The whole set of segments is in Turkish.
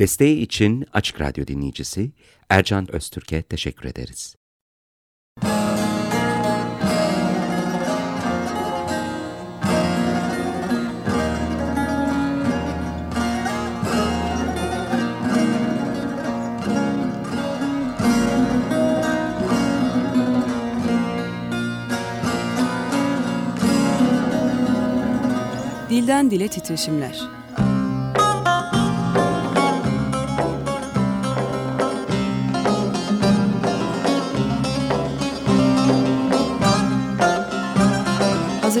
Desteği için Açık Radyo dinleyicisi Ercan Öztürk'e teşekkür ederiz. Dilden Dile Titreşimler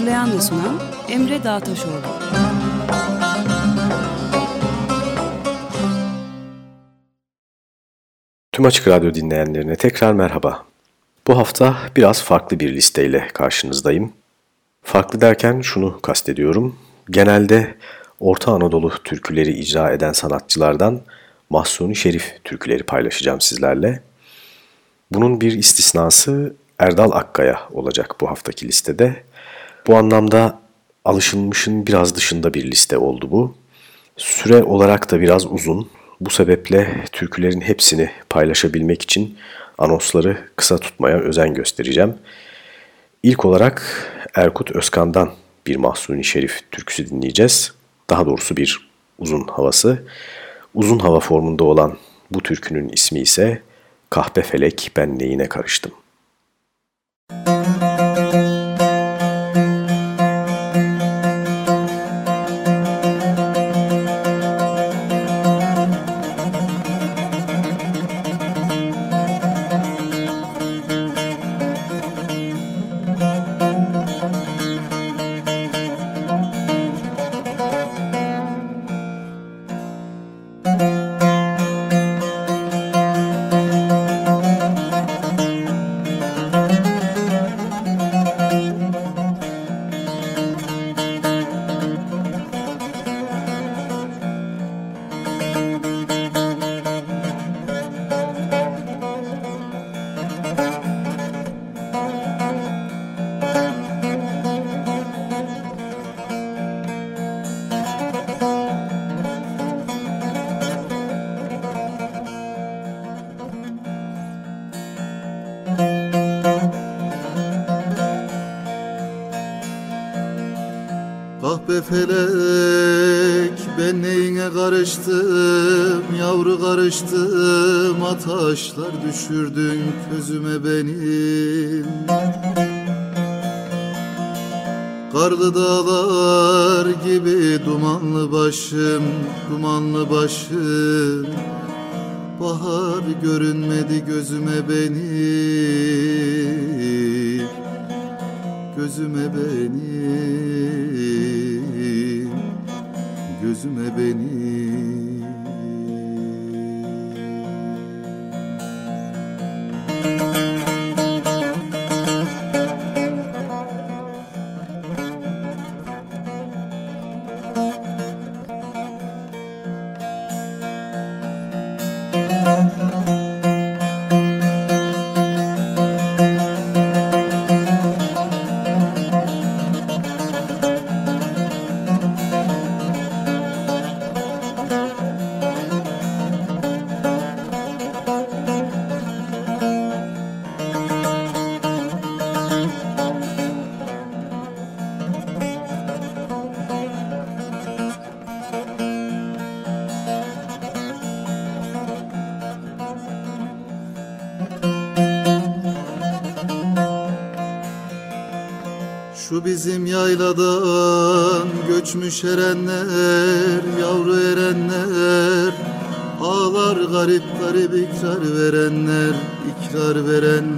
Hazırlayan ve sunan Emre Dağtaşoğlu. Tüm Açık Radyo dinleyenlerine tekrar merhaba. Bu hafta biraz farklı bir listeyle karşınızdayım. Farklı derken şunu kastediyorum. Genelde Orta Anadolu türküleri icra eden sanatçılardan Mahsuni Şerif türküleri paylaşacağım sizlerle. Bunun bir istisnası Erdal Akkaya olacak bu haftaki listede. Bu anlamda alışılmışın biraz dışında bir liste oldu bu. Süre olarak da biraz uzun. Bu sebeple türkülerin hepsini paylaşabilmek için anonsları kısa tutmaya özen göstereceğim. İlk olarak Erkut Özkan'dan bir Mahsuni Şerif türküsü dinleyeceğiz. Daha doğrusu bir uzun havası. Uzun hava formunda olan bu türkünün ismi ise Kahpe Felek Ben Neyine Karıştım. Müzik felek ben neyine karıştım? Yavru karıştım ataşlar düşürdün közüme benim. Karlı dağlar gibi dumanlı başım Dumanlı başım. Bahar görünmedi gözüme benim göçmüş erenler, yavru erenler Ağlar garip garip ikrar verenler, ikrar verenler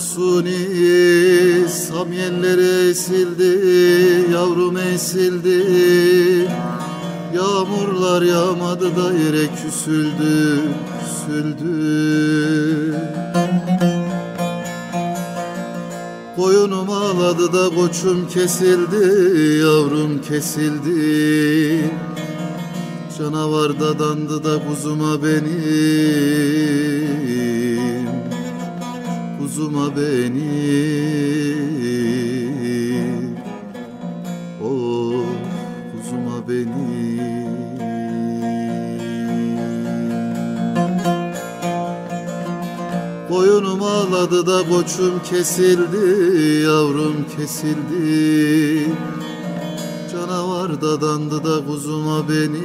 Der mahsuni samyellere esildi Yavrum esildi. Yağmurlar yağmadı da yere küsüldü Küsüldü. Koyunum ağladı da koçum kesildi Yavrum kesildi. Canavar da dandı da kuzuma benim Koyunum ağladı da koçum kesildi Yavrum kesildi. Canavar da dandı da kuzuma benim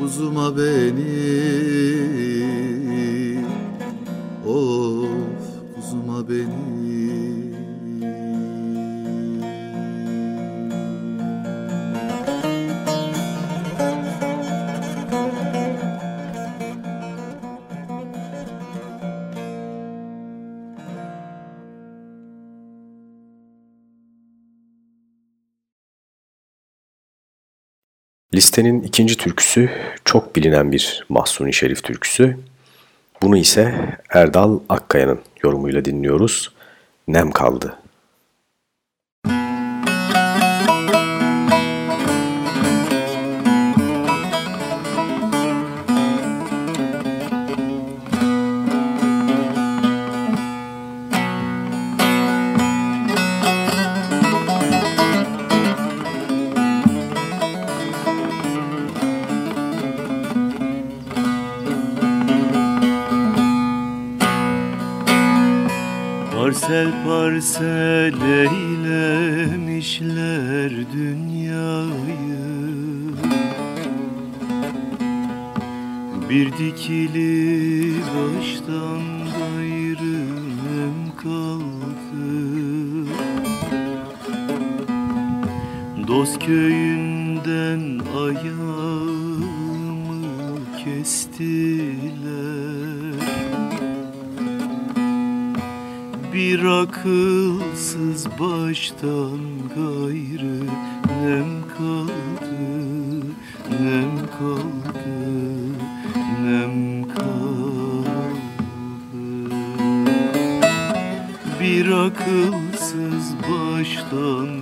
Kuzuma benim Listenin ikinci türküsü çok bilinen bir Mahsuni Şerif türküsü. Bunu ise Erdal Akkaya'nın yorumuyla dinliyoruz. Nem kaldı. Eylemişler dünyayı. Bir dikili baştan gayrım kaldı. Dost köyünden ayağımı kestiler bir akılsız baştan gayrı nem kaldı, nem kaldı, nem kaldı. Bir akılsız baştan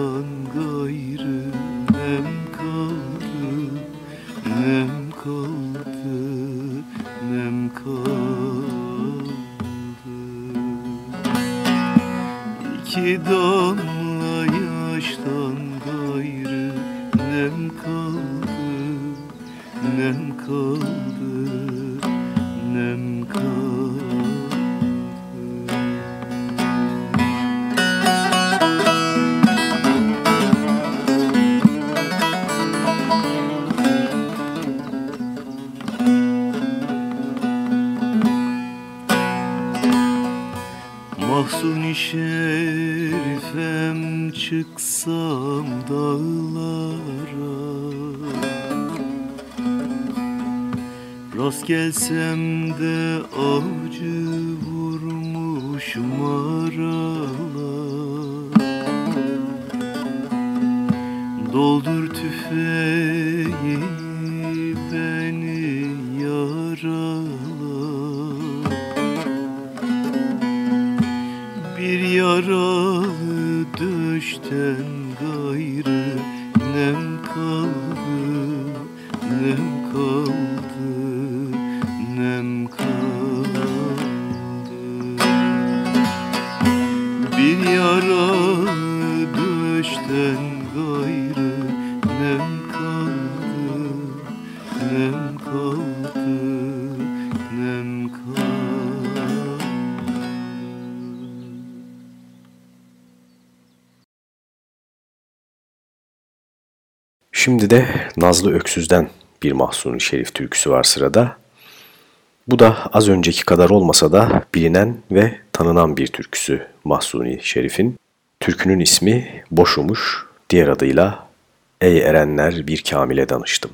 yaştan gayrı nem kaldı, nem kaldı, nem kaldı. İki damla yaştan gayrı nem kaldı, nem kaldı, şerifem çıksam dağlara. Rast gelsem de avcı vurmuş Şimdi de Nazlı Öksüz'den bir Mahsuni Şerif türküsü var sırada. Bu da az önceki kadar olmasa da bilinen ve tanınan bir türküsü Mahsuni Şerif'in. Türkünün ismi Boşumuş, diğer adıyla Ey erenler bir kamile danıştım.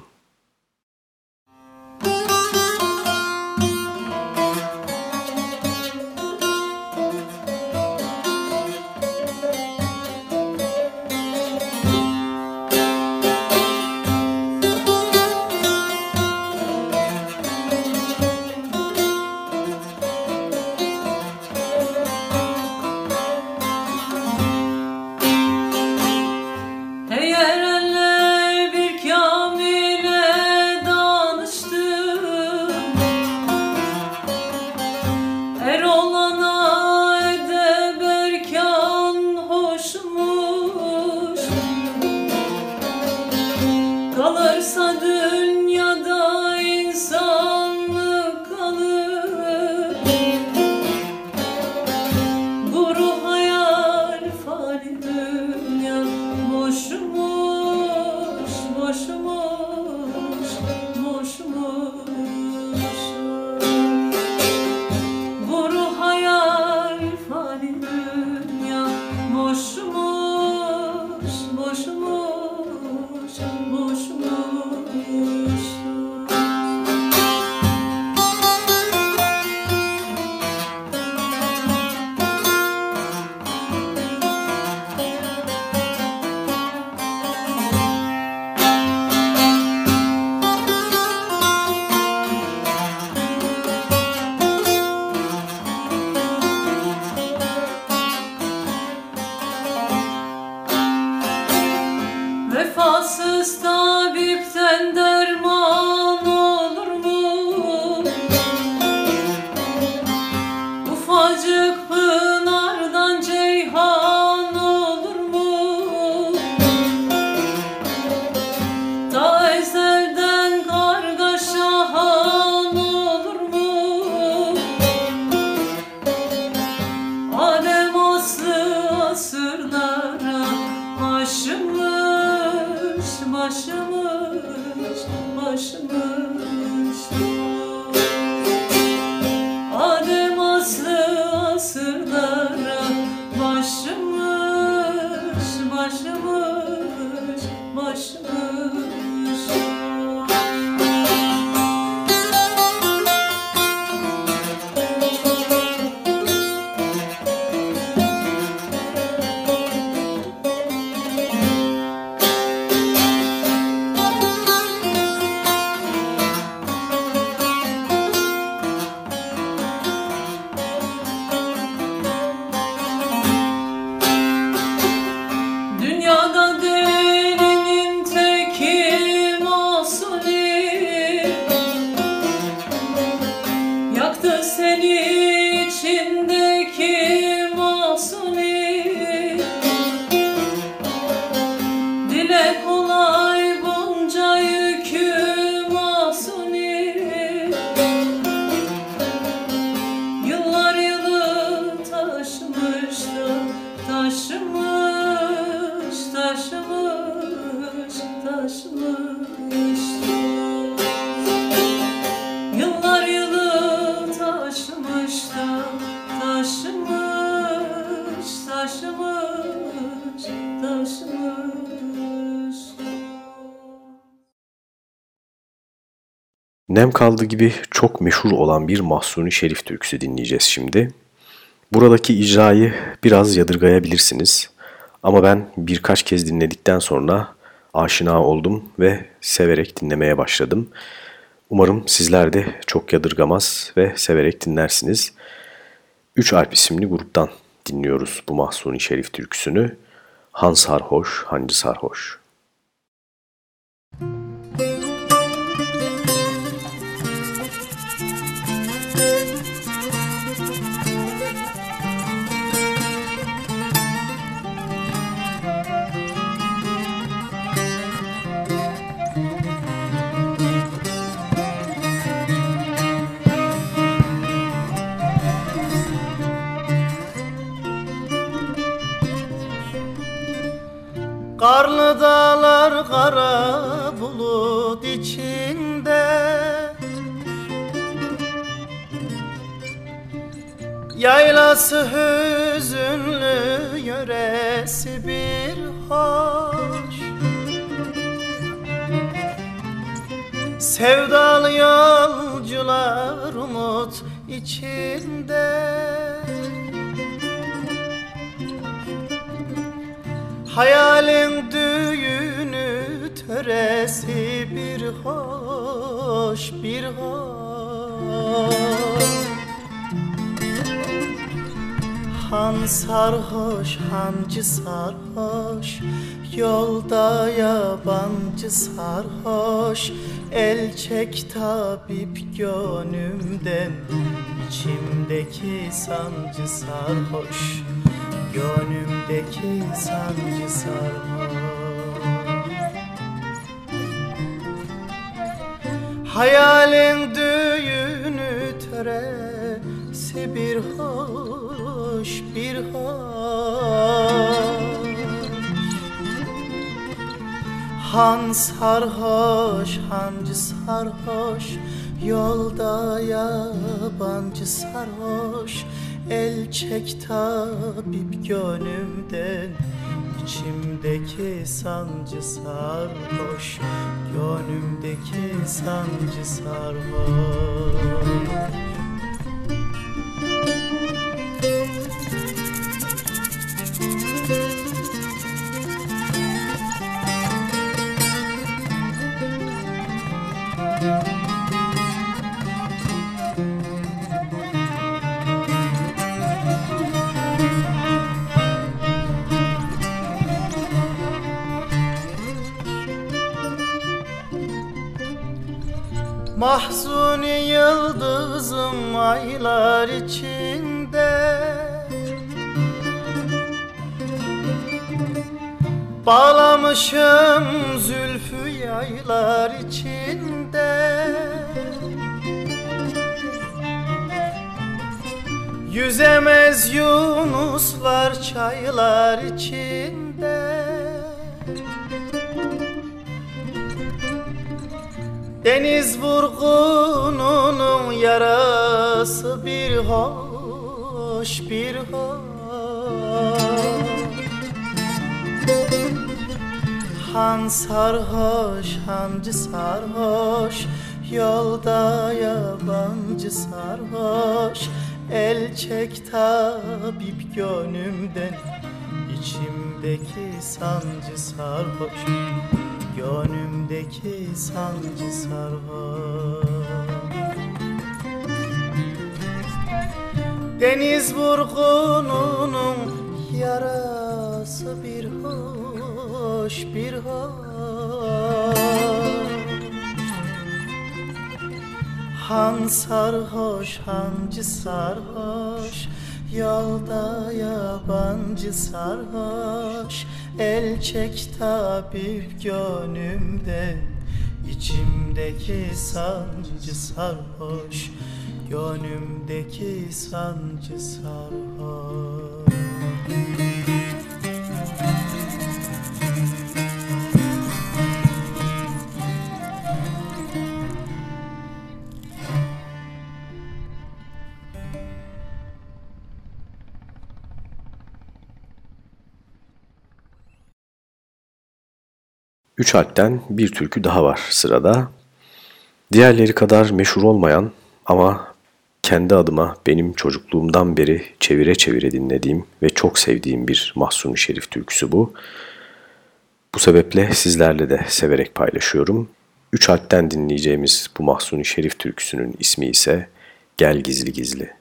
Nem kaldı gibi çok meşhur olan bir Mahsuni Şerif türküsü dinleyeceğiz şimdi. Buradaki icrayı biraz yadırgayabilirsiniz ama ben birkaç kez dinledikten sonra aşina oldum ve severek dinlemeye başladım. Umarım sizler de çok yadırgamaz ve severek dinlersiniz. Üç Alp isimli gruptan dinliyoruz bu Mahsuni Şerif türküsünü. Han Sarhoş, Hancı Sarhoş. Karlı dağlar kara bulut içinde. Yaylası hüzünlü yöresi bir hoş. Sevdalı yolcular umut içinde Hayalin düğünü töresi bir hoş bir hoş. Han sarhoş hancı sarhoş Yolda yabancı sarhoş. El çek tabip gönlümden içimdeki sancı sarhoş Gönlümdeki sancı sarhoş Hayalin düğünü töresi bir hoş bir hoş. Han sarhoş hancı sarhoş Yolda yabancı sarhoş El çek tabip gönlümden İçimdeki sancı sarhoş Gönlümdeki sancı sarhoş çaylar içinde. Deniz vurgununun yarası bir hoş bir hoş. Han sarhoş hancı sarhoş Yolda yabancı sarhoş. El çek tabip gönlümden. İçimdeki sancı sarhoş Gönlümdeki sancı sarhoş. Deniz vurgununun yarası bir hoş bir hoş. Han sarhoş hancı sarhoş Yolda yabancı sarhoş El çek tabip gönlümden İçimdeki sancı sarhoş Gönlümdeki sancı sarhoş Üç Alp'ten bir türkü daha var sırada. Diğerleri kadar meşhur olmayan ama kendi adıma benim çocukluğumdan beri çevire çevire dinlediğim ve çok sevdiğim bir Mahsuni Şerif türküsü bu. Bu sebeple sizlerle de severek paylaşıyorum. Üç harpten dinleyeceğimiz bu Mahsuni Şerif türküsünün ismi ise Gel Gizli Gizli.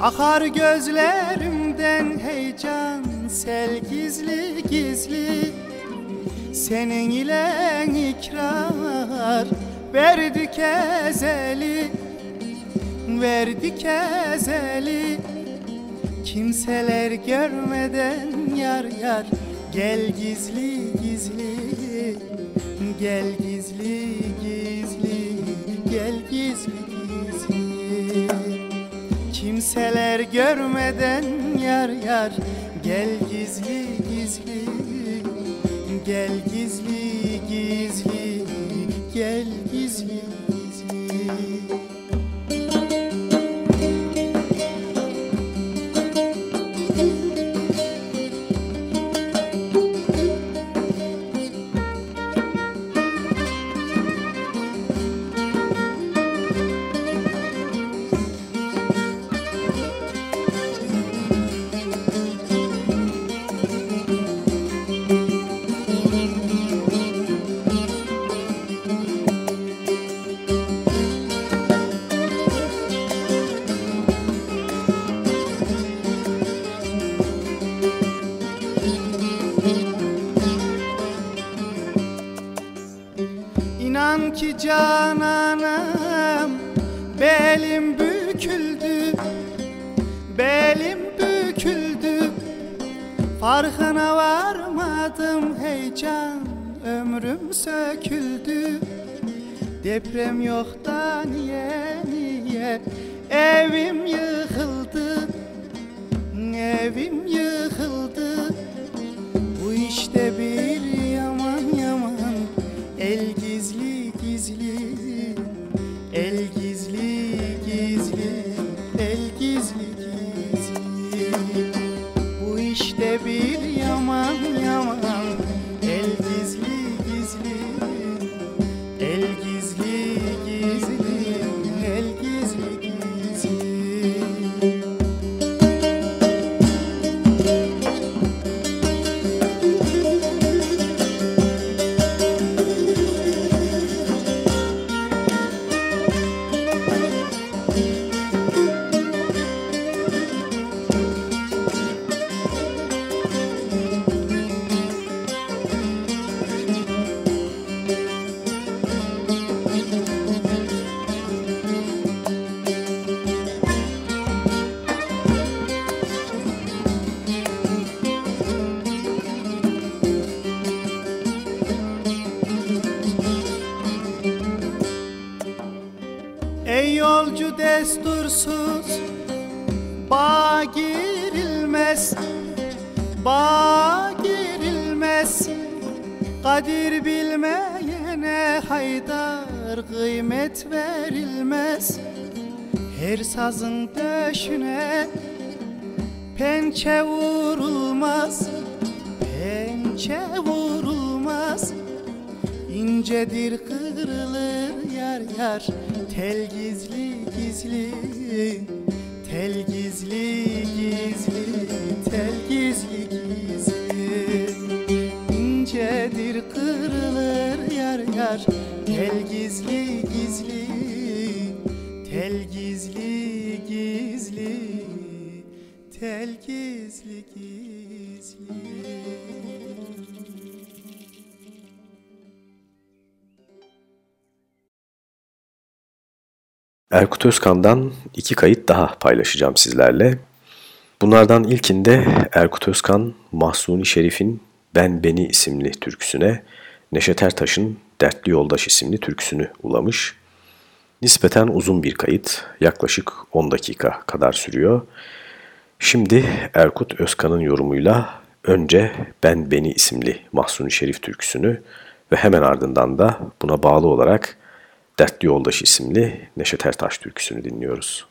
Akar gözlerimden heyecan. Sel gizli gizli Senin ile ikrar. Verdik ezeli Verdik ezeli Kimseler görmeden yar yar. Gel gizli gizli Gel gizli Kimseler görmeden yar yar. Gel gizli gizli Gel gizli gizli cananım Belim büküldü Belim büküldü. Farkına varmadım heyecan Ömrüm söküldü. Deprem yok da niye niye Evim yıkıldı. Evim yıkıldı. Bu işte bir Kadir bilmeyene haydar kıymet verilmez. Her sazın döşüne pençe vurulmaz Pençe vurulmaz. İncedir kırılır yar yar Tel gizli gizli Tel gizli gizli kırılır yar yar Tel gizli gizli Tel gizli gizli Tel gizli gizli Erkut Özkan'dan iki kayıt daha paylaşacağım sizlerle. Bunlardan ilkinde Erkut Özkan, Mahsuni Şerif'in ben Beni isimli türküsüne, Neşet Ertaş'ın Dertli Yoldaş isimli türküsünü ulamış. Nispeten uzun bir kayıt, yaklaşık 10 dakika kadar sürüyor. Şimdi Erkut Özkan'ın yorumuyla önce Ben Beni isimli Mahsuni Şerif türküsünü ve hemen ardından da buna bağlı olarak Dertli Yoldaş isimli Neşet Ertaş türküsünü dinliyoruz.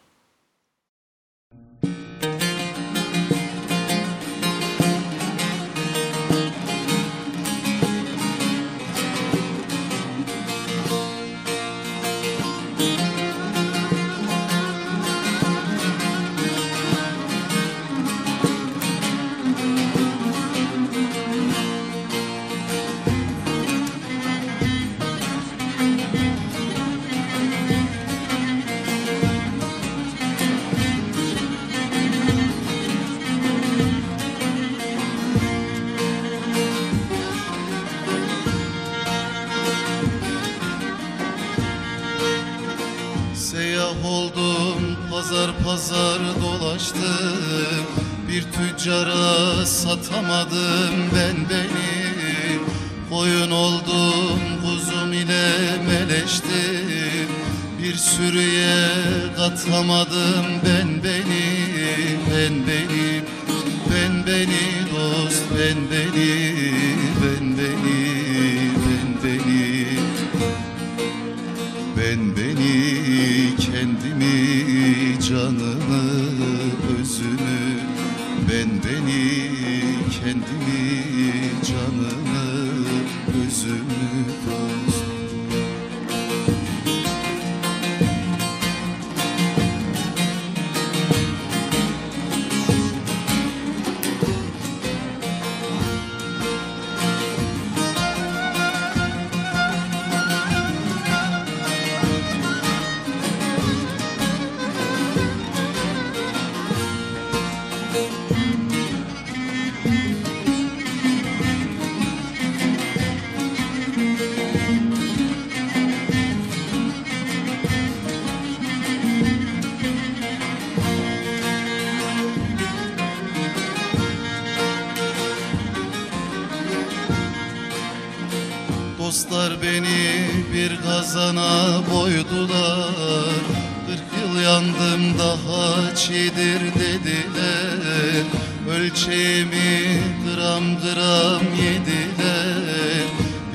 Beni bir kazana boydular Kırk yıl yandım daha çiğdir dediler. Ölçeğimi gram gram yediler.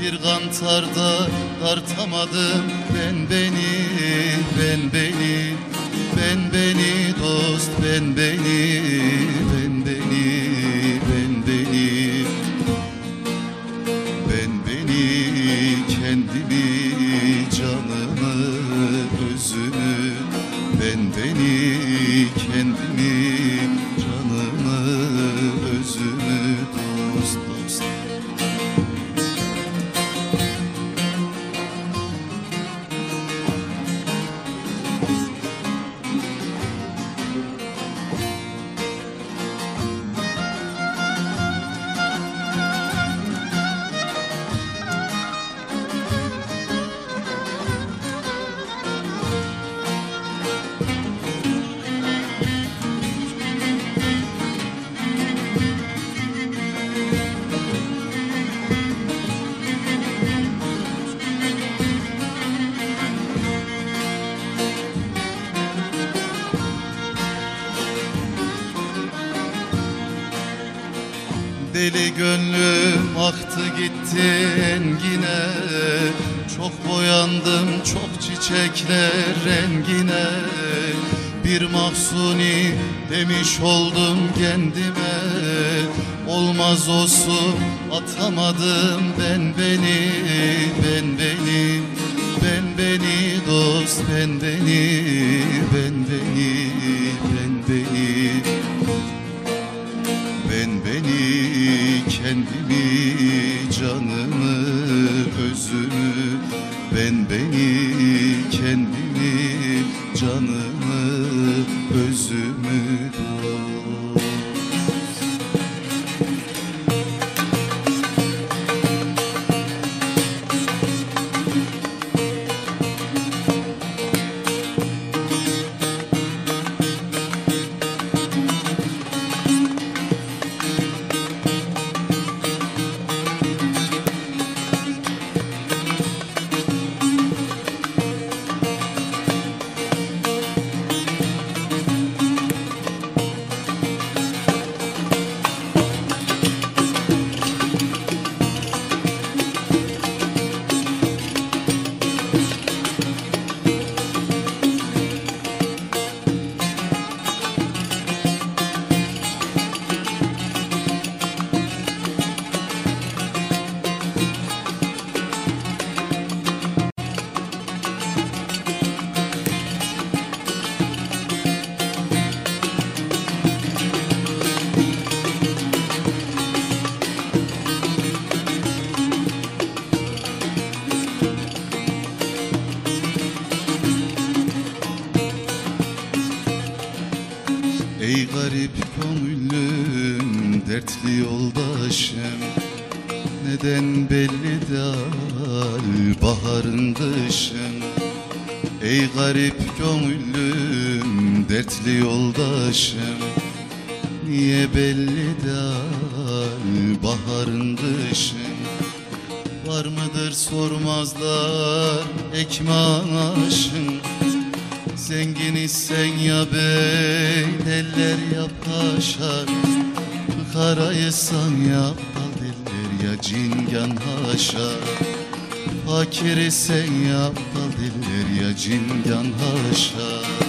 Bir kantarda tartamadım ben beni Ben beni. Ben beni dost ben beni ben beni Çok boyandım çok çiçekler rengine. Bir mahsuni demiş oldum kendime. Olmaz olsun atamadım ben beni. Ben beni ben beni dost ben beni Ben beni ben beni. Ben beni kendimi canımı garip gönüllüm dertli yoldaşım. Niye belli değil baharın kışın Var mıdır sormazlar ekmaşın Zengin sen ya bey eller ya paşa Karaysan ya bal diller ya cingan haşa Fakir sen ya cingan haşa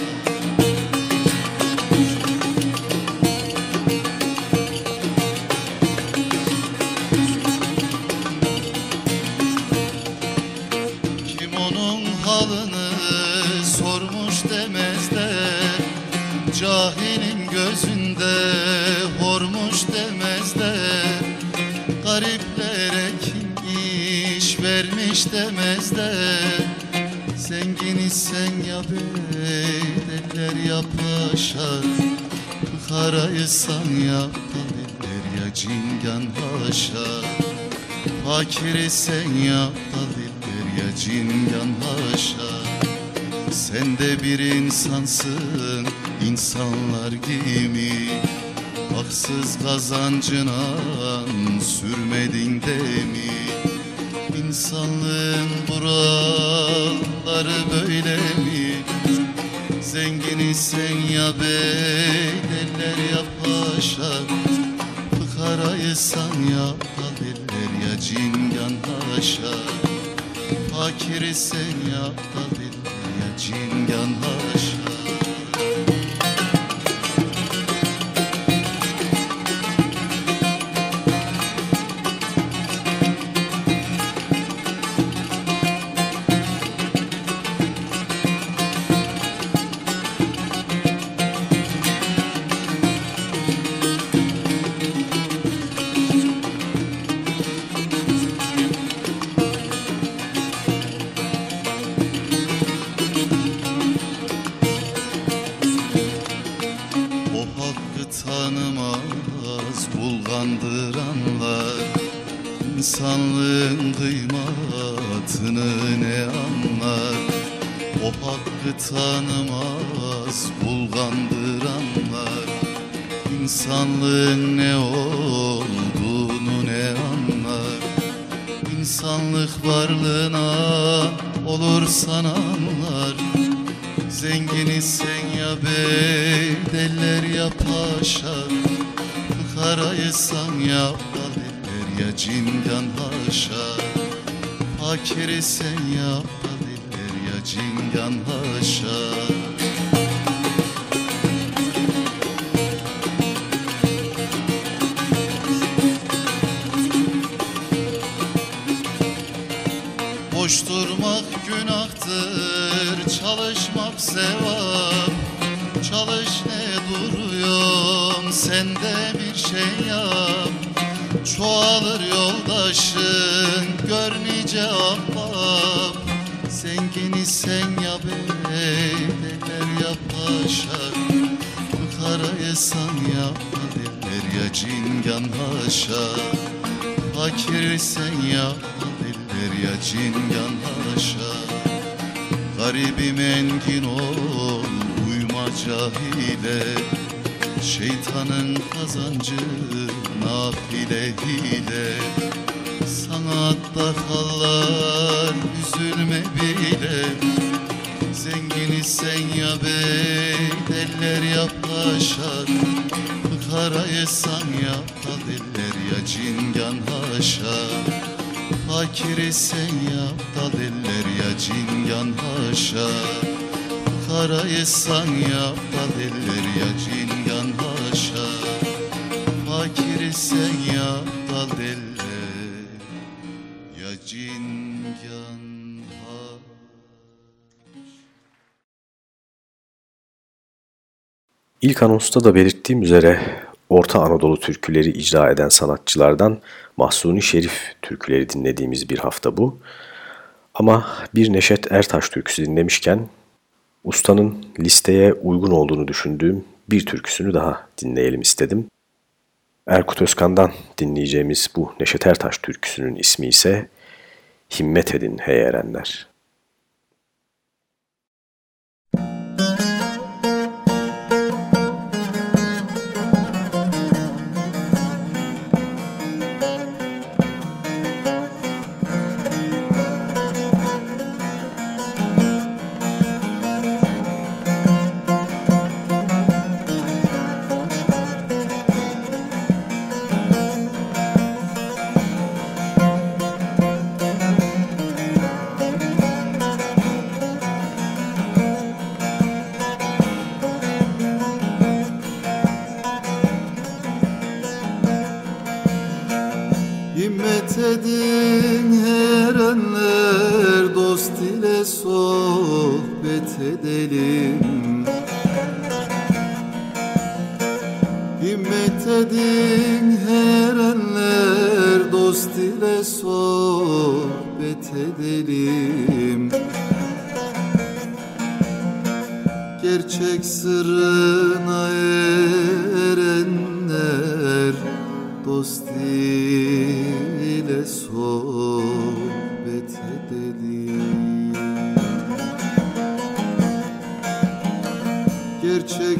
sen ya diller ya cingan haşa Sen de bir insansın insanlar gibi. Haksız kazancına sürmedin de mi İnsanlığın buraları böyle mi? Zengini sen ya bey eller ya paşa. Karaysan ya diller ya cingan haşa Fakir sen ya diller ya cingan haşa cingan haşa Fakir sen ya deller ya cingan haşa Garibim engin ol uyma cahile. Şeytanın kazancı nafile hile. Sanatta kallar üzülme bile. Zengini sen ya bey deller ya paşa Karayı san ya deller ya cingan haşa. Fakiri sen ya deller ya cingan haşa. Karayı san ya deller ya cingan haşa. Fakiri sen ya ya cingan İlk anonsta da belirttiğim üzere Orta Anadolu türküleri icra eden sanatçılardan Mahsuni Şerif türküleri dinlediğimiz bir hafta bu. Ama bir Neşet Ertaş türküsü dinlemişken ustanın listeye uygun olduğunu düşündüğüm bir türküsünü daha dinleyelim istedim. Erkut Özkan'dan dinleyeceğimiz bu Neşet Ertaş türküsünün ismi ise Himmet edin hey erenler. edin her anlar dost ile sohbet edelim. Himmet edin her anlar dost ile sohbet edelim. Gerçek sırrına edelim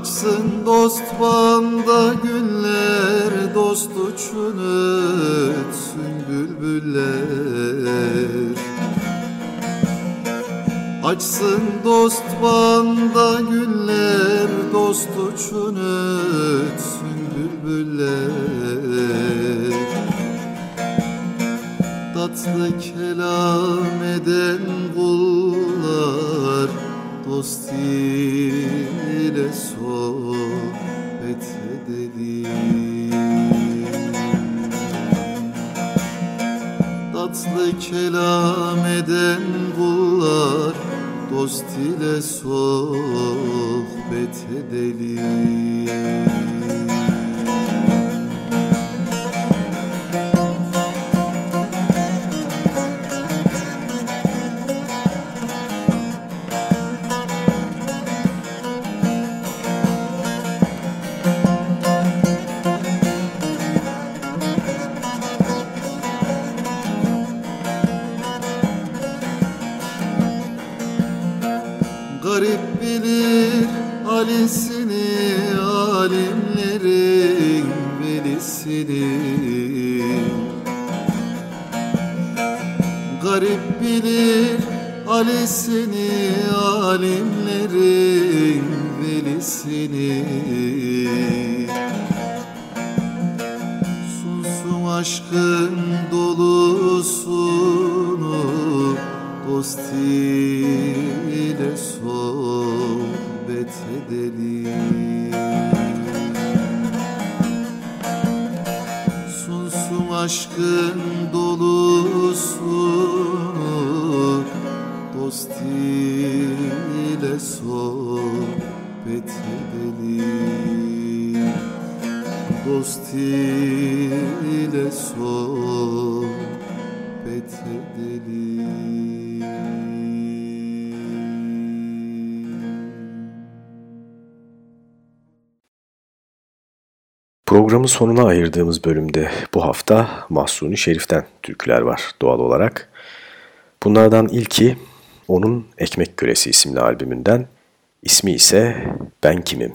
Açsın dost banda günler Dost uçun ötsün bülbüller. Açsın dost banda günler Dost uçun ötsün bülbüller. Tatlı kelam eden kullar Dost ile kelam eden kullar Dost ile sohbet edelim aşkın dolusunu dost Programın sonuna ayırdığımız bölümde bu hafta Mahsuni Şerif'ten türküler var doğal olarak. Bunlardan ilki onun Ekmek Küresi isimli albümünden, ismi ise Ben Kimim.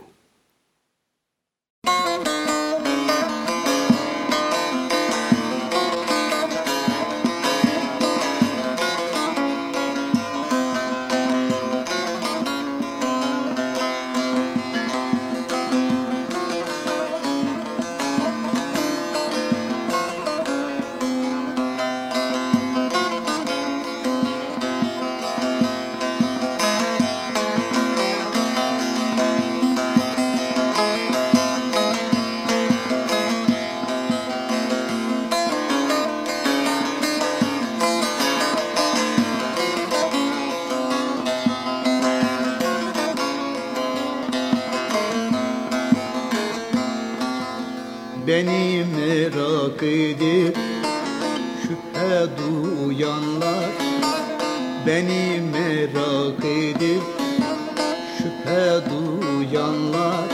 Beni merak edip şüphe duyanlar Beni merak edip şüphe duyanlar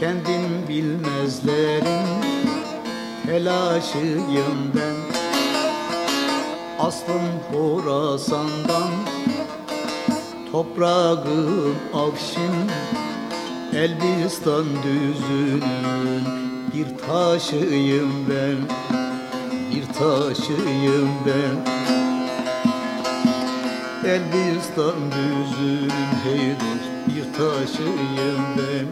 Kendin bilmezlerin telaşıyım ben. Aslım Horasan'dan Toprağım Avşin Elbistan düzünün bir taşıyım ben Bir taşıyım ben. Elbistan düzünün hey dost Bir taşıyım ben.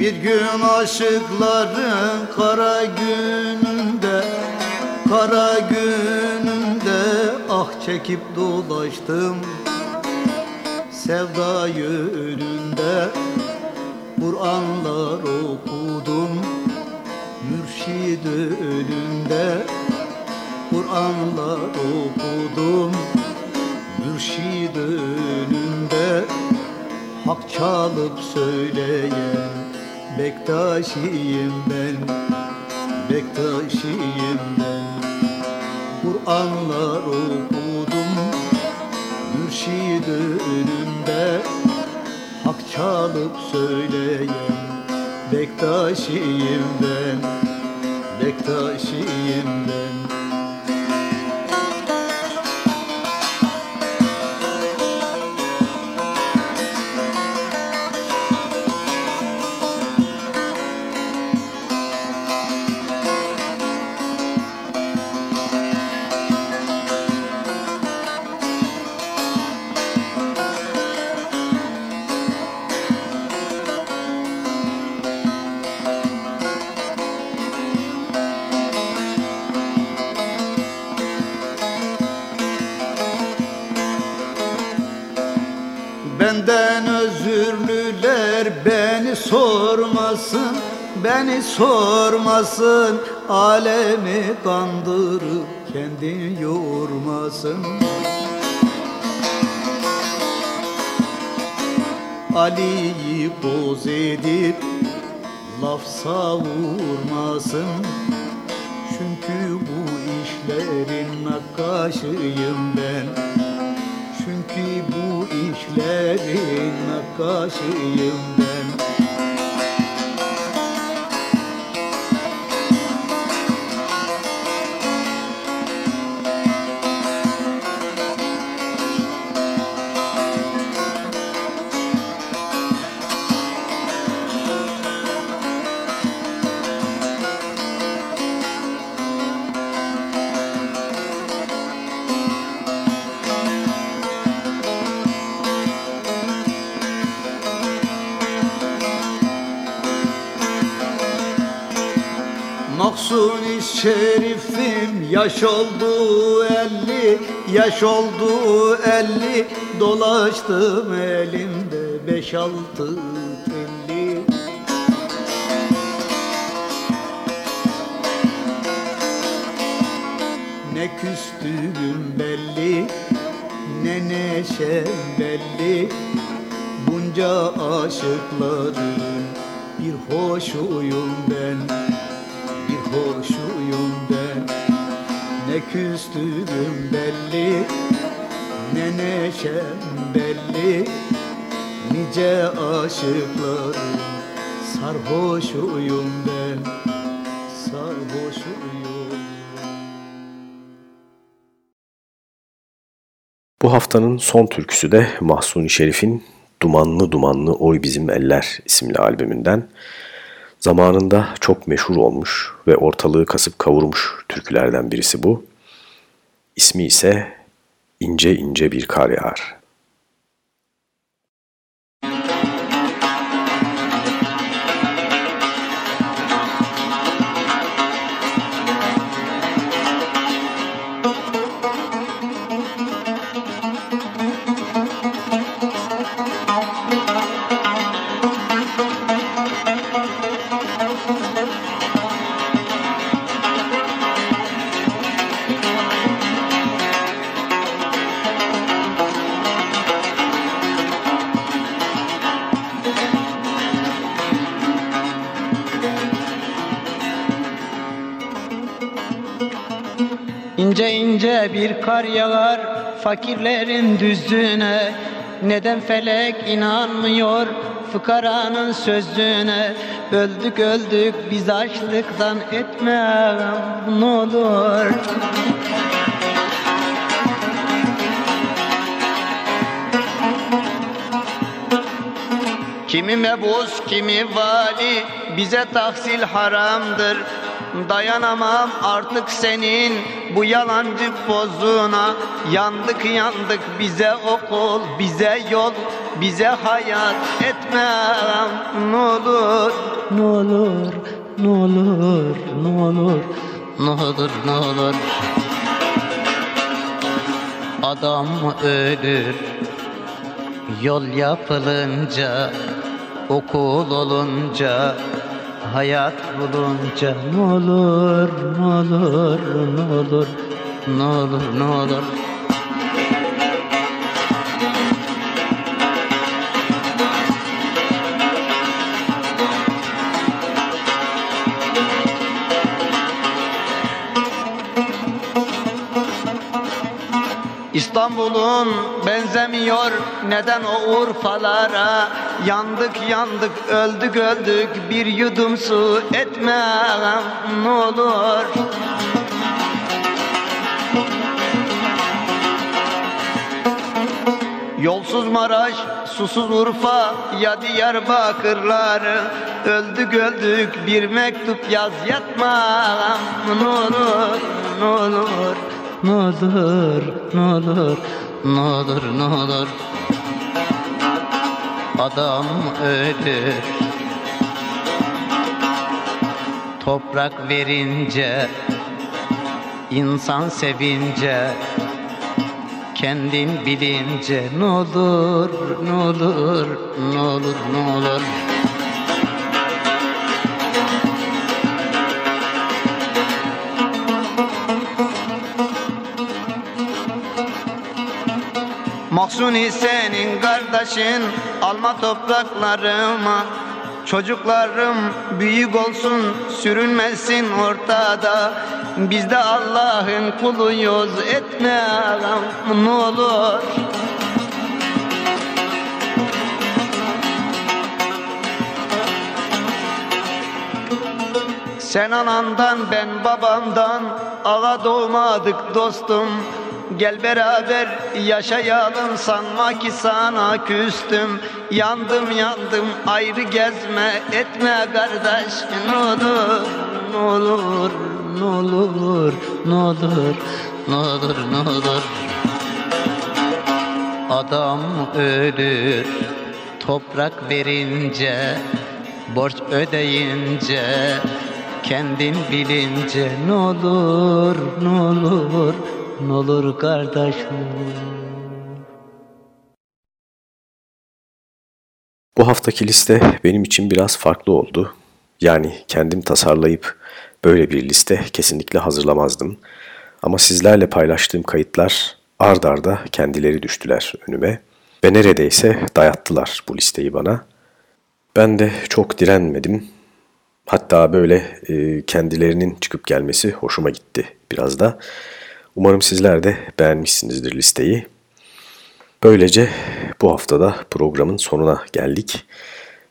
Bir gün aşıkların kara gününde Kara gününde ah çekip dolaştım sevdayı önünde Kur'anlar okudum Mürşid önünde Kur'anlar okudum Mürşid önünde Hak çalıp söyleyen Bektaşiyim ben Bektaşiyim ben. Kur'anlar okudum Mürşid önünde Hak çalıp söyleyen Bektaşiyim ben Bektaşiyim ben Beni sormasın Alemi kandırıp kendini yormasın. Ali'yi boz edip laf savurmasın. Çünkü bu işlerin nakkaşıyım ben. Çünkü bu işlerin nakkaşıyım ben Maksuni şerifim yaş oldu elli Yaş oldu elli. Dolaştım elimde beş altı telli Ne küstüğüm belli Ne neşem belli. Bunca aşıkların Bir hoşuyum ben Bir hoşuyum ben Ne küstüğüm belli Ne neşem belli Nice aşıkların Sarhoşuyum ben Bu haftanın son türküsü de Mahsuni Şerif'in Dumanlı Dumanlı Oy Bizim Eller isimli albümünden. Zamanında çok meşhur olmuş ve ortalığı kasıp kavurmuş türkülerden birisi bu. İsmi ise İnce İnce Bir Kar Yağar. İnce ince bir kar yağar fakirlerin düzlüğüne Neden felek inanmıyor fıkaranın sözlüğüne Öldük öldük biz açlıktan etme ne olur. Kimi mebus kimi vali bize tahsil haramdır Dayanamam artık senin bu yalancı pozuna. Yandık yandık bize okul bize yol bize hayat etmem. Ne olur ne olur ne olur ne olur ne olur ne olur. Adam ölür? Yol yapılınca, okul olunca, hayat bulunca ne olur, ne olur, ne olur, ne olur, ne olur. İstanbul'un benzemiyor neden o Urfalara? Yandık yandık öldük öldük bir yudum su etmem ne olur? Yolsuz Maraş, susuz Urfa ya Diyarbakırlar? Öldük öldük bir mektup yaz yatmam ne olur ne olur ne olur, ne olur, ne olur, ne olur Adam ölür. Toprak verince insan sevince Kendin bilince. Ne olur, ne olur, ne olur, ne olur Mahsuni senin kardeşin. Alma topraklarıma. Çocuklarım büyük olsun sürünmesin ortada. Biz de Allah'ın kuluyuz etme ne olur. Sen anandan ben babamdan ağa doğmadık dostum Gel beraber yaşayalım sanma ki sana küstüm. Yandım yandım ayrı gezme etme kardeş. Ne olur ne olur ne olur ne olur ne olur ne olur Adam ölür toprak verince borç ödeyince kendin bilince. Ne olur ne olur olur kardeşim Bu haftaki liste benim için biraz farklı oldu. Yani kendim tasarlayıp böyle bir liste kesinlikle hazırlamazdım. Ama sizlerle paylaştığım kayıtlar ard arda kendileri düştüler önüme ve neredeyse dayattılar bu listeyi bana. Ben de çok direnmedim. Hatta böyle e, kendilerinin çıkıp gelmesi hoşuma gitti biraz da. Umarım sizler de beğenmişsinizdir listeyi. Böylece bu haftada programın sonuna geldik.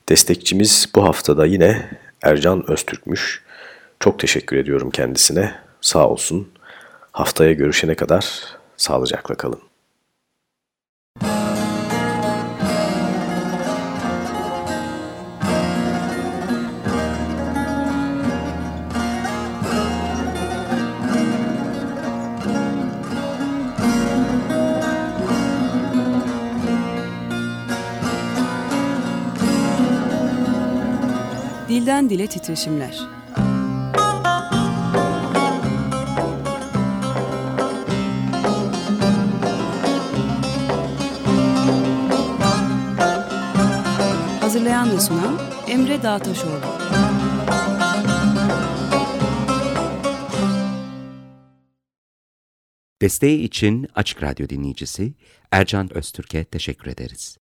Destekçimiz bu haftada yine Ercan Öztürk'müş. Çok teşekkür ediyorum kendisine. Sağ olsun. Haftaya görüşene kadar sağlıcakla kalın. Dilden dile titreşimler. Hazırlayan ve sunan Emre Dağtaşoğlu. Desteği için Açık Radyo dinleyicisi Ercan Öztürk'e teşekkür ederiz.